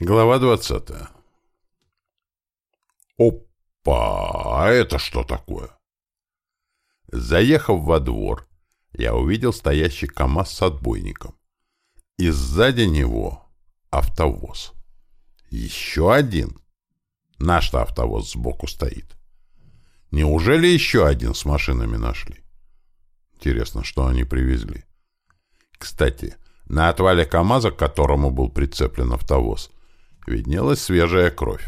Глава двадцатая. Опа! А это что такое? Заехав во двор, я увидел стоящий КамАЗ с отбойником. И сзади него автовоз. Еще один. Наш-то автовоз сбоку стоит. Неужели еще один с машинами нашли? Интересно, что они привезли. Кстати, на отвале КамАЗа, к которому был прицеплен автовоз, виднелась свежая кровь.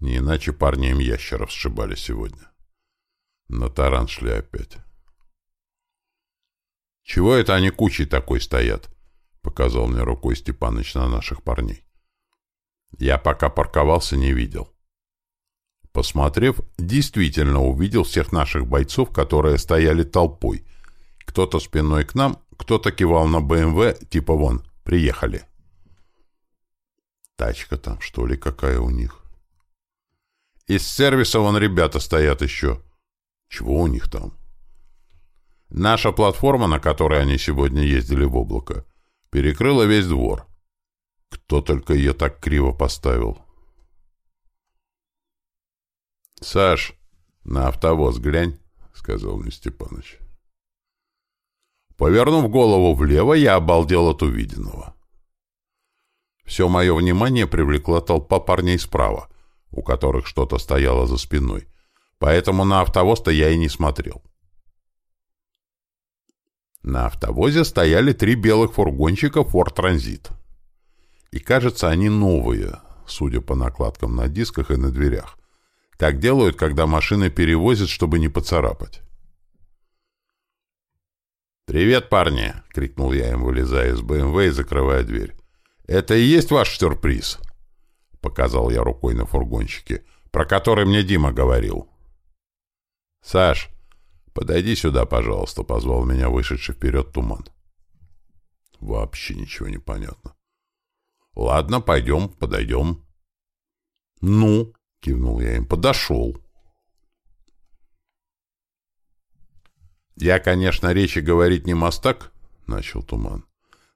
Не иначе парни им ящеров сшибали сегодня. На таран шли опять. «Чего это они кучей такой стоят?» — показал мне рукой Степаныч на наших парней. Я пока парковался, не видел. Посмотрев, действительно увидел всех наших бойцов, которые стояли толпой. Кто-то спиной к нам, кто-то кивал на БМВ, типа вон, приехали. Тачка там, что ли, какая у них? Из сервиса вон ребята стоят еще. Чего у них там? Наша платформа, на которой они сегодня ездили в облако, перекрыла весь двор. Кто только ее так криво поставил. «Саш, на автовоз глянь», — сказал мне Степаныч. Повернув голову влево, я обалдел от увиденного. Все мое внимание привлекла толпа парней справа, у которых что-то стояло за спиной, поэтому на автовоз-то я и не смотрел. На автовозе стояли три белых фургончика Ford Transit. И, кажется, они новые, судя по накладкам на дисках и на дверях. Так делают, когда машины перевозят, чтобы не поцарапать. «Привет, парни!» — крикнул я им, вылезая из БМВ и закрывая дверь. «Это и есть ваш сюрприз?» — показал я рукой на фургончике, про который мне Дима говорил. «Саш, подойди сюда, пожалуйста», — позвал меня вышедший вперед туман. Вообще ничего не понятно. «Ладно, пойдем, подойдем». «Ну?» — кивнул я им. «Подошел». «Я, конечно, речи говорить не мастак», — начал Туман.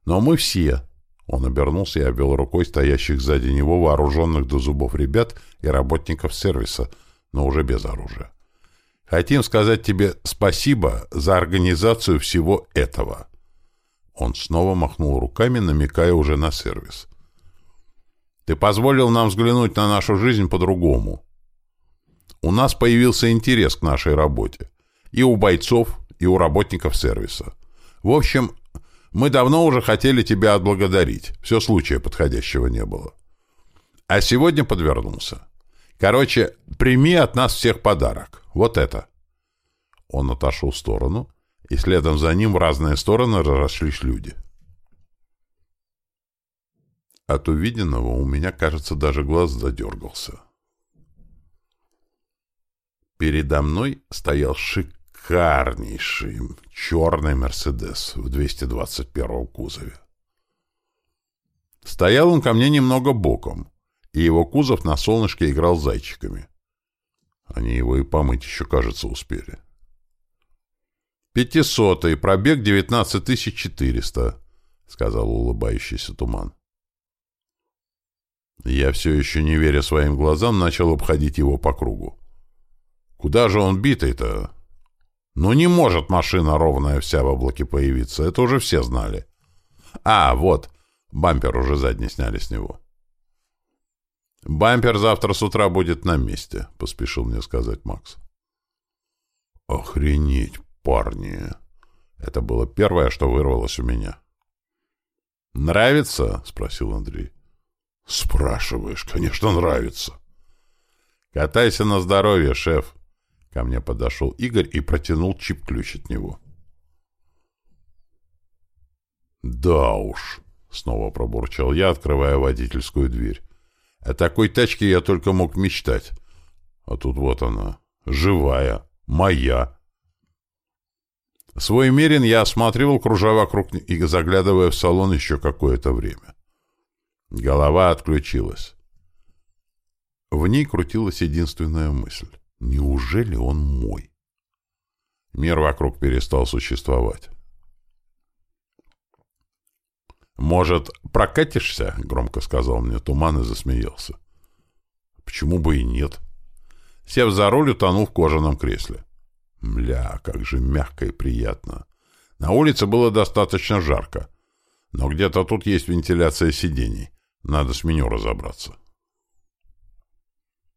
«Но мы все, он обернулся и обвел рукой стоящих сзади него вооруженных до зубов ребят и работников сервиса, но уже без оружия. «Хотим сказать тебе спасибо за организацию всего этого». Он снова махнул руками, намекая уже на сервис. «Ты позволил нам взглянуть на нашу жизнь по-другому. У нас появился интерес к нашей работе. И у бойцов, и у работников сервиса. В общем, мы давно уже хотели тебя отблагодарить. Все случая подходящего не было. А сегодня подвернулся. Короче, прими от нас всех подарок. Вот это. Он отошел в сторону, и следом за ним в разные стороны разошлись люди. От увиденного у меня, кажется, даже глаз задергался. Передо мной стоял шик шикарнейший черный «Мерседес» в 221 кузове. Стоял он ко мне немного боком, и его кузов на солнышке играл зайчиками. Они его и помыть еще, кажется, успели. «Пятисотый, пробег девятнадцать тысяч четыреста», — сказал улыбающийся туман. Я все еще, не веря своим глазам, начал обходить его по кругу. «Куда же он битый-то?» Ну не может машина ровная вся в облаке появиться, это уже все знали. А, вот, бампер уже задний сняли с него. «Бампер завтра с утра будет на месте», — поспешил мне сказать Макс. «Охренеть, парни!» Это было первое, что вырвалось у меня. «Нравится?» — спросил Андрей. «Спрашиваешь, конечно, нравится». «Катайся на здоровье, шеф», Ко мне подошел Игорь и протянул чип-ключ от него. «Да уж», — снова пробурчал я, открывая водительскую дверь. «О такой тачке я только мог мечтать. А тут вот она, живая, моя». Свой мерин я осматривал, кружа вокруг и заглядывая в салон еще какое-то время. Голова отключилась. В ней крутилась единственная мысль. Неужели он мой? Мир вокруг перестал существовать. «Может, прокатишься?» — громко сказал мне Туман и засмеялся. «Почему бы и нет?» Сев за руль, утонул в кожаном кресле. Мля, как же мягко и приятно. На улице было достаточно жарко. Но где-то тут есть вентиляция сидений. Надо с меню разобраться.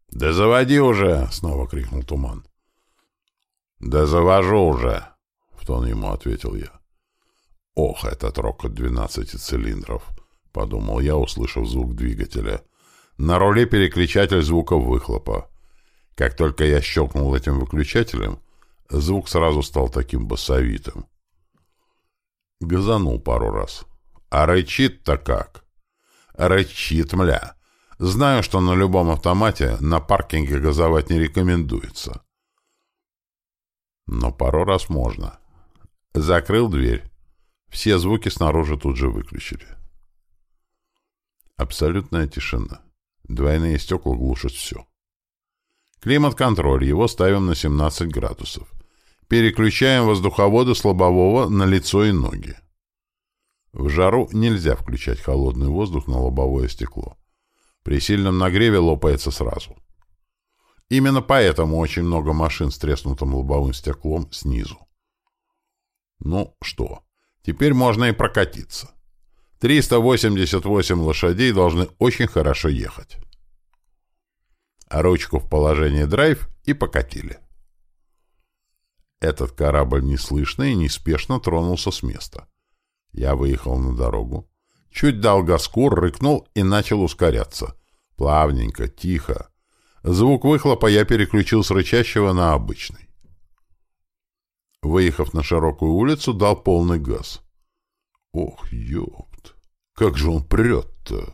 «Да заводи уже!» — снова крикнул Туман. «Да завожу уже!» — в тон ему ответил я. «Ох, этот рокот двенадцати цилиндров!» — подумал я, услышав звук двигателя. На руле переключатель звуков выхлопа. Как только я щелкнул этим выключателем, звук сразу стал таким басовитым. Газанул пару раз. А рычит-то как? Рычит, мля. Знаю, что на любом автомате на паркинге газовать не рекомендуется. Но пару раз можно. Закрыл дверь. Все звуки снаружи тут же выключили. Абсолютная тишина. Двойные стекла глушат все. Климат-контроль. Его ставим на 17 градусов. Переключаем воздуховоды слабового на лицо и ноги. В жару нельзя включать холодный воздух на лобовое стекло. При сильном нагреве лопается сразу. Именно поэтому очень много машин с треснутым лобовым стеклом снизу. Ну что, теперь можно и прокатиться. 388 лошадей должны очень хорошо ехать. А ручку в положении драйв и покатили. Этот корабль неслышно и неспешно тронулся с места. Я выехал на дорогу, чуть дал газку, рыкнул и начал ускоряться. Плавненько, тихо. Звук выхлопа я переключил с рычащего на обычный. Выехав на широкую улицу, дал полный газ. Ох, ёпт, как же он прет-то!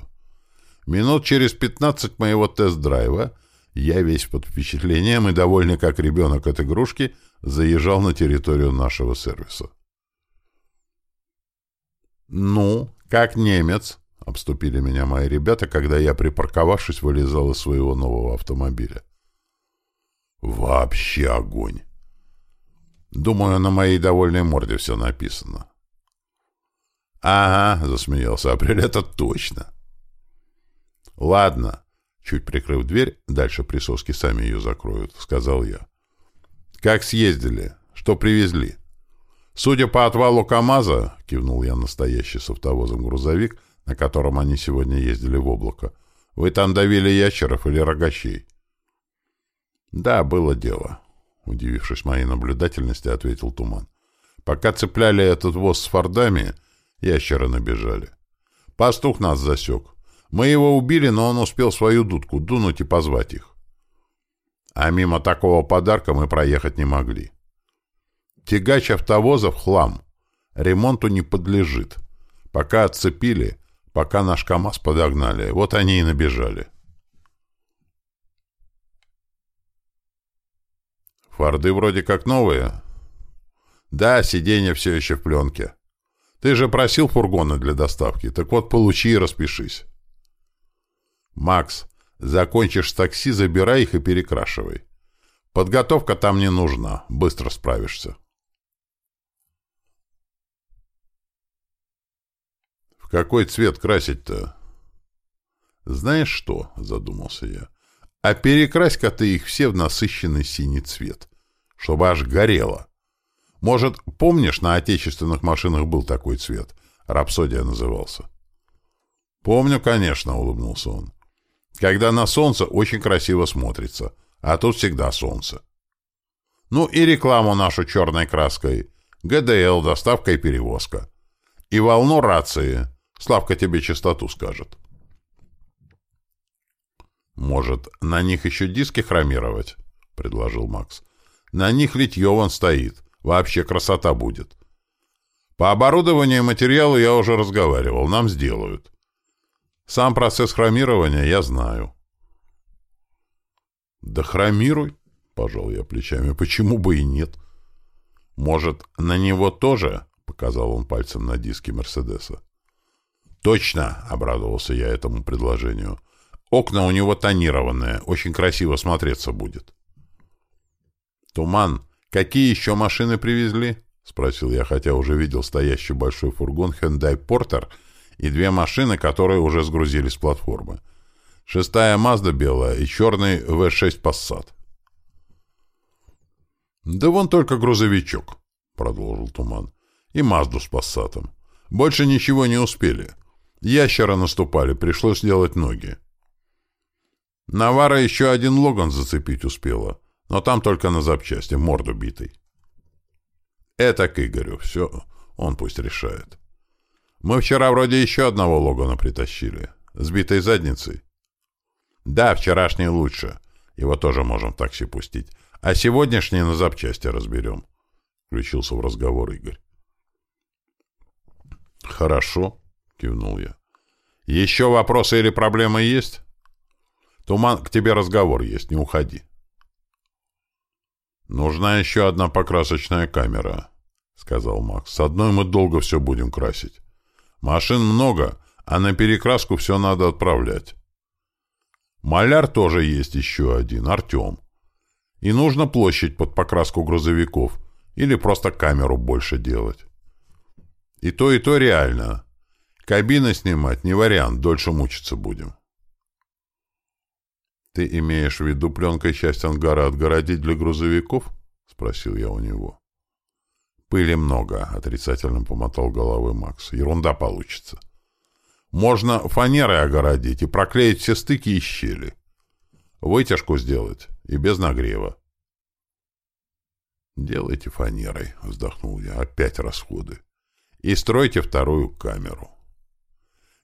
Минут через пятнадцать моего тест-драйва я весь под впечатлением и довольный как ребенок от игрушки заезжал на территорию нашего сервиса. «Ну, как немец?» — обступили меня мои ребята, когда я, припарковавшись, вылезал из своего нового автомобиля. «Вообще огонь!» Думаю, на моей довольной морде все написано. «Ага», — засмеялся Апрель, — «это точно». «Ладно», — чуть прикрыв дверь, дальше присоски сами ее закроют, — сказал я. «Как съездили? Что привезли?» «Судя по отвалу КамАЗа», — кивнул я настоящий с автовозом грузовик, на котором они сегодня ездили в облако, — «вы там давили ящеров или рогачей?» «Да, было дело», — удивившись моей наблюдательности, ответил Туман. «Пока цепляли этот воз с фордами, ящеры набежали. Пастух нас засек. Мы его убили, но он успел свою дудку дунуть и позвать их. А мимо такого подарка мы проехать не могли. Тягач автовозов — хлам. Ремонту не подлежит. Пока отцепили, пока наш КАМАЗ подогнали, вот они и набежали. Форды вроде как новые. Да, сиденье все еще в пленке. Ты же просил фургоны для доставки, так вот получи и распишись. Макс, закончишь такси, забирай их и перекрашивай. Подготовка там не нужна, быстро справишься. Какой цвет красить-то? Знаешь что, задумался я. А перекрась-ка ты их все в насыщенный синий цвет, чтобы аж горело. Может, помнишь, на отечественных машинах был такой цвет? Рапсодия назывался. Помню, конечно, улыбнулся он. Когда на солнце очень красиво смотрится, а тут всегда солнце. Ну и рекламу нашу черной краской. ГДЛ, доставка и перевозка. И волну рации. Славка тебе чистоту скажет. «Может, на них еще диски хромировать?» — предложил Макс. «На них литье вон стоит. Вообще красота будет. По оборудованию и материалу я уже разговаривал. Нам сделают. Сам процесс хромирования я знаю». «Да хромируй», — пожал я плечами. «Почему бы и нет?» «Может, на него тоже?» — показал он пальцем на диски Мерседеса. «Точно!» — обрадовался я этому предложению. «Окна у него тонированные, очень красиво смотреться будет». «Туман, какие еще машины привезли?» — спросил я, хотя уже видел стоящий большой фургон Hyundai Porter и две машины, которые уже сгрузили с платформы. Шестая Мазда белая и черный В6 Passat. «Да вон только грузовичок», — продолжил Туман. «И Мазду с Пассатом. Больше ничего не успели. Ящера наступали, пришлось делать ноги. Навара еще один Логан зацепить успела, но там только на запчасти, морду битой. Это к Игорю, все, он пусть решает. Мы вчера вроде еще одного Логана притащили, с битой задницей. Да, вчерашний лучше, его тоже можем в такси пустить. А сегодняшний на запчасти разберем. Включился в разговор Игорь. Хорошо, кивнул я. Еще вопросы или проблемы есть? Туман, к тебе разговор есть, не уходи. Нужна еще одна покрасочная камера, сказал Макс. С одной мы долго все будем красить. Машин много, а на перекраску все надо отправлять. Маляр тоже есть еще один, Артем. И нужно площадь под покраску грузовиков или просто камеру больше делать. И то, и то реально. Кабины снимать не вариант, дольше мучиться будем. «Ты имеешь в виду пленкой часть ангара отгородить для грузовиков?» — спросил я у него. «Пыли много», — отрицательно помотал головой Макс. «Ерунда получится. Можно фанерой огородить и проклеить все стыки и щели. Вытяжку сделать и без нагрева. «Делайте фанерой», — вздохнул я, — «опять расходы. И стройте вторую камеру».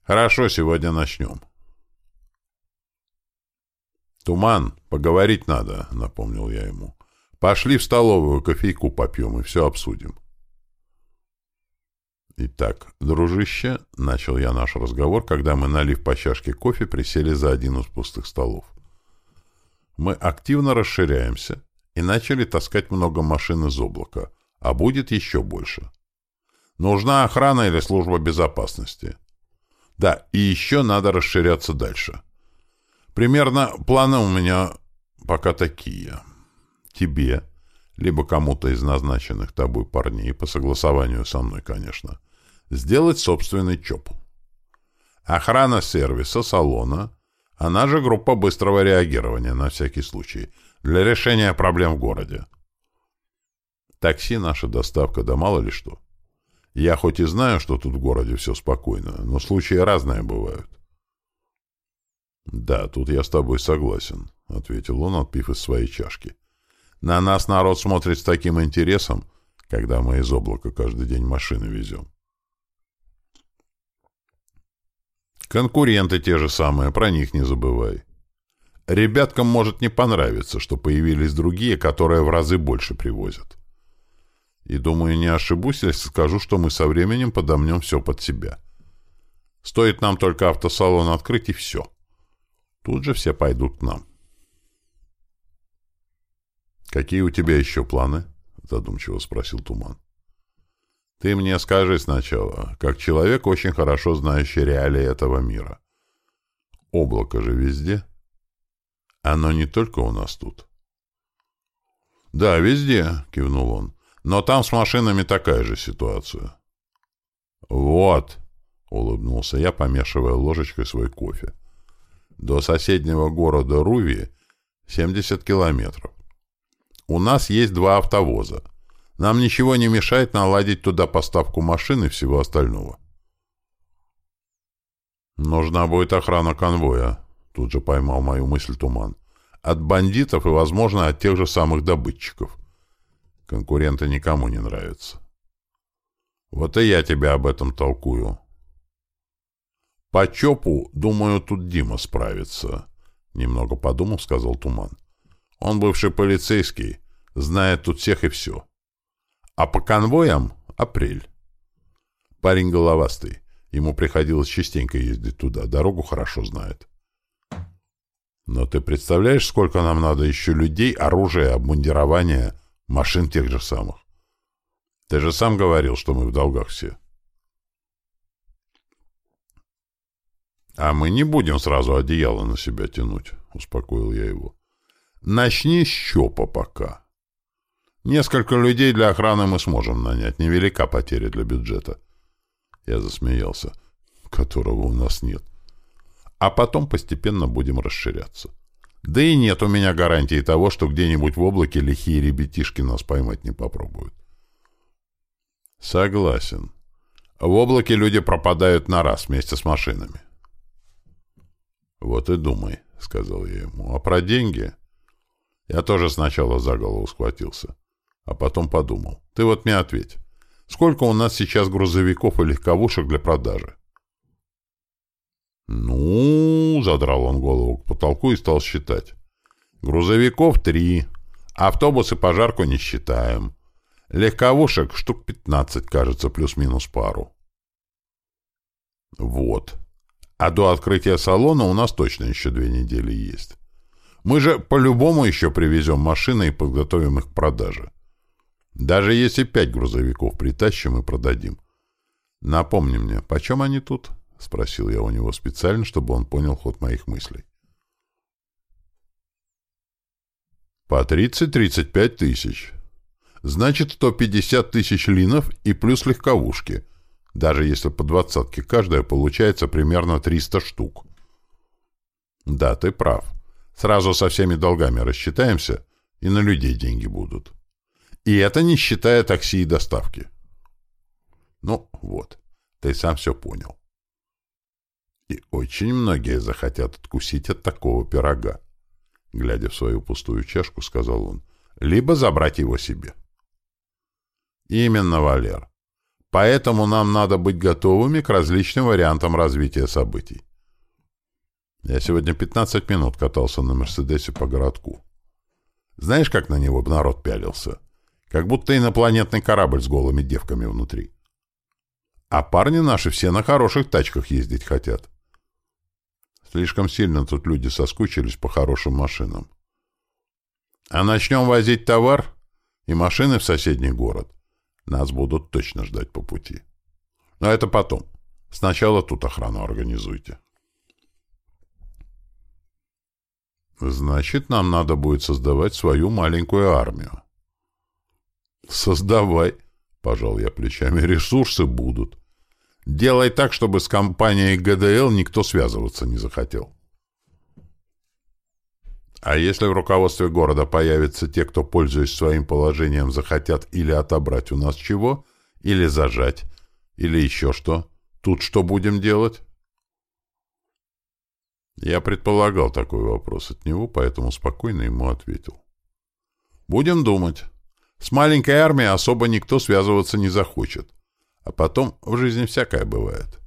«Хорошо, сегодня начнем». «Туман, поговорить надо», — напомнил я ему. «Пошли в столовую, кофейку попьем и все обсудим». «Итак, дружище», — начал я наш разговор, когда мы, налив по чашке кофе, присели за один из пустых столов. «Мы активно расширяемся и начали таскать много машин из облака, а будет еще больше. Нужна охрана или служба безопасности. Да, и еще надо расширяться дальше. Примерно планы у меня пока такие. Тебе, либо кому-то из назначенных тобой парней, по согласованию со мной, конечно, — сделать собственный ЧОП. Охрана сервиса, салона, она же группа быстрого реагирования на всякий случай, для решения проблем в городе. Такси наша доставка, да мало ли что. Я хоть и знаю, что тут в городе все спокойно, но случаи разные бывают. «Да, тут я с тобой согласен», — ответил он, отпив из своей чашки. «На нас народ смотрит с таким интересом, когда мы из облака каждый день машины везем. Конкуренты те же самые, про них не забывай. Ребяткам может не понравиться, что появились другие, которые в разы больше привозят. И думаю, не ошибусь, если скажу, что мы со временем подомнем все под себя. Стоит нам только автосалон открыть, и все. Тут же все пойдут к нам. «Какие у тебя еще планы?» — задумчиво спросил Туман. Ты мне скажи сначала, как человек, очень хорошо знающий реалии этого мира. Облако же везде. Оно не только у нас тут. Да, везде, кивнул он. Но там с машинами такая же ситуация. Вот, улыбнулся я, помешивая ложечкой свой кофе. До соседнего города Руви 70 километров. У нас есть два автовоза — нам ничего не мешает наладить туда поставку машин и всего остального. Нужна будет охрана конвоя, тут же поймал мою мысль Туман. От бандитов и, возможно, от тех же самых добытчиков. Конкуренты никому не нравятся. Вот и я тебя об этом толкую. По ЧОПу, думаю, тут Дима справится. Немного подумав, сказал Туман. Он бывший полицейский, знает тут всех и все. А по конвоям — апрель. Парень головастый. Ему приходилось частенько ездить туда. Дорогу хорошо знает. Но ты представляешь, сколько нам надо еще людей, оружия, обмундирования, машин тех же самых? Ты же сам говорил, что мы в долгах все. А мы не будем сразу одеяло на себя тянуть, успокоил я его. Начни с щепа пока. Несколько людей для охраны мы сможем нанять. Невелика потеря для бюджета. Я засмеялся. которого у нас нет. А потом постепенно будем расширяться. Да и нет у меня гарантии того, что где-нибудь в облаке лихие ребятишки нас поймать не попробуют. Согласен. В облаке люди пропадают на раз вместе с машинами. Вот и думай, сказал я ему. А про деньги? Я тоже сначала за голову схватился, а потом подумал. Ты вот мне ответь. Сколько у нас сейчас грузовиков и легковушек для продажи? «Ну...» — задрал он голову к потолку и стал считать. «Грузовиков три. Автобусы пожарку не считаем. Легковушек штук пятнадцать, кажется, плюс-минус пару». «Вот. А до открытия салона у нас точно еще две недели есть. Мы же по-любому еще привезем машины и подготовим их к продаже. Даже если пять грузовиков притащим и продадим. Напомни мне, почем они тут?» — спросил я у него специально, чтобы он понял ход моих мыслей. «По 30-35 тысяч. Значит, 150 тысяч линов и плюс легковушки. Даже если по двадцатке каждая, получается примерно 300 штук». «Да, ты прав. Сразу со всеми долгами рассчитаемся, и на людей деньги будут. И это не считая такси и доставки». «Ну, вот, ты сам все понял. И очень многие захотят откусить от такого пирога. Глядя в свою пустую чашку, сказал он. Либо забрать его себе. Именно, Валер. Поэтому нам надо быть готовыми к различным вариантам развития событий. Я сегодня 15 минут катался на Мерседесе по городку. Знаешь, как на него народ пялился? Как будто инопланетный корабль с голыми девками внутри. А парни наши все на хороших тачках ездить хотят. Слишком сильно тут люди соскучились по хорошим машинам. А начнем возить товар и машины в соседний город. Нас будут точно ждать по пути. Но это потом. Сначала тут охрану организуйте. Значит, нам надо будет создавать свою маленькую армию. Создавай, пожал я плечами, ресурсы будут. Делай так, чтобы с компанией ГДЛ никто связываться не захотел. А если в руководстве города появятся те, кто, пользуясь своим положением, захотят или отобрать у нас чего, или зажать, или еще что, тут что будем делать? Я предполагал такой вопрос от него, поэтому спокойно ему ответил. Будем думать. С маленькой армией особо никто связываться не захочет. А потом в жизни всякое бывает.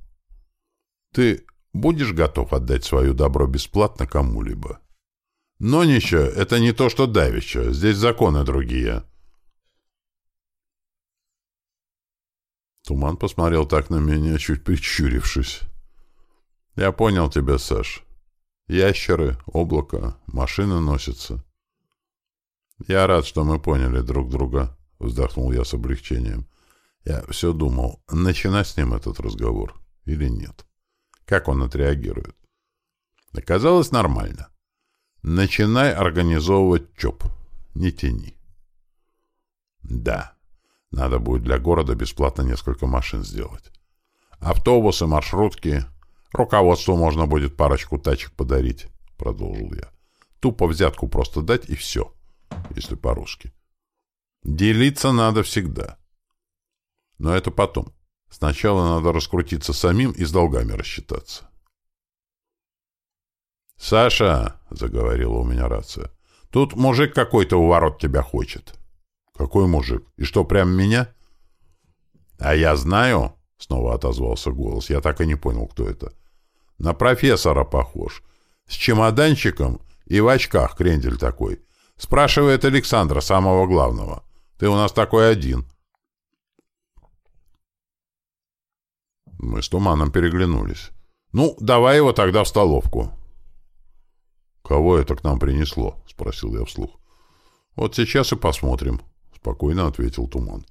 Ты будешь готов отдать свое добро бесплатно кому-либо? Но ничего, это не то, что давеча. Здесь законы другие. Туман посмотрел так на меня, чуть прищурившись. Я понял тебя, Саш. Ящеры, облако, машины носятся. Я рад, что мы поняли друг друга, вздохнул я с облегчением. Я все думал, начинать с ним этот разговор или нет. Как он отреагирует? Оказалось нормально. Начинай организовывать ЧОП. Не тяни. Да, надо будет для города бесплатно несколько машин сделать. Автобусы, маршрутки. Руководству можно будет парочку тачек подарить, продолжил я. Тупо взятку просто дать и все, если по-русски. Делиться надо всегда. Но это потом. Сначала надо раскрутиться самим и с долгами рассчитаться. «Саша», — заговорила у меня рация, — «тут мужик какой-то у ворот тебя хочет». «Какой мужик? И что, прям меня?» «А я знаю», — снова отозвался голос, я так и не понял, кто это. «На профессора похож. С чемоданчиком и в очках крендель такой. Спрашивает Александра, самого главного. Ты у нас такой один. Мы с Туманом переглянулись. «Ну, давай его тогда в столовку». «Кого это к нам принесло?» — спросил я вслух. «Вот сейчас и посмотрим», — спокойно ответил Туман.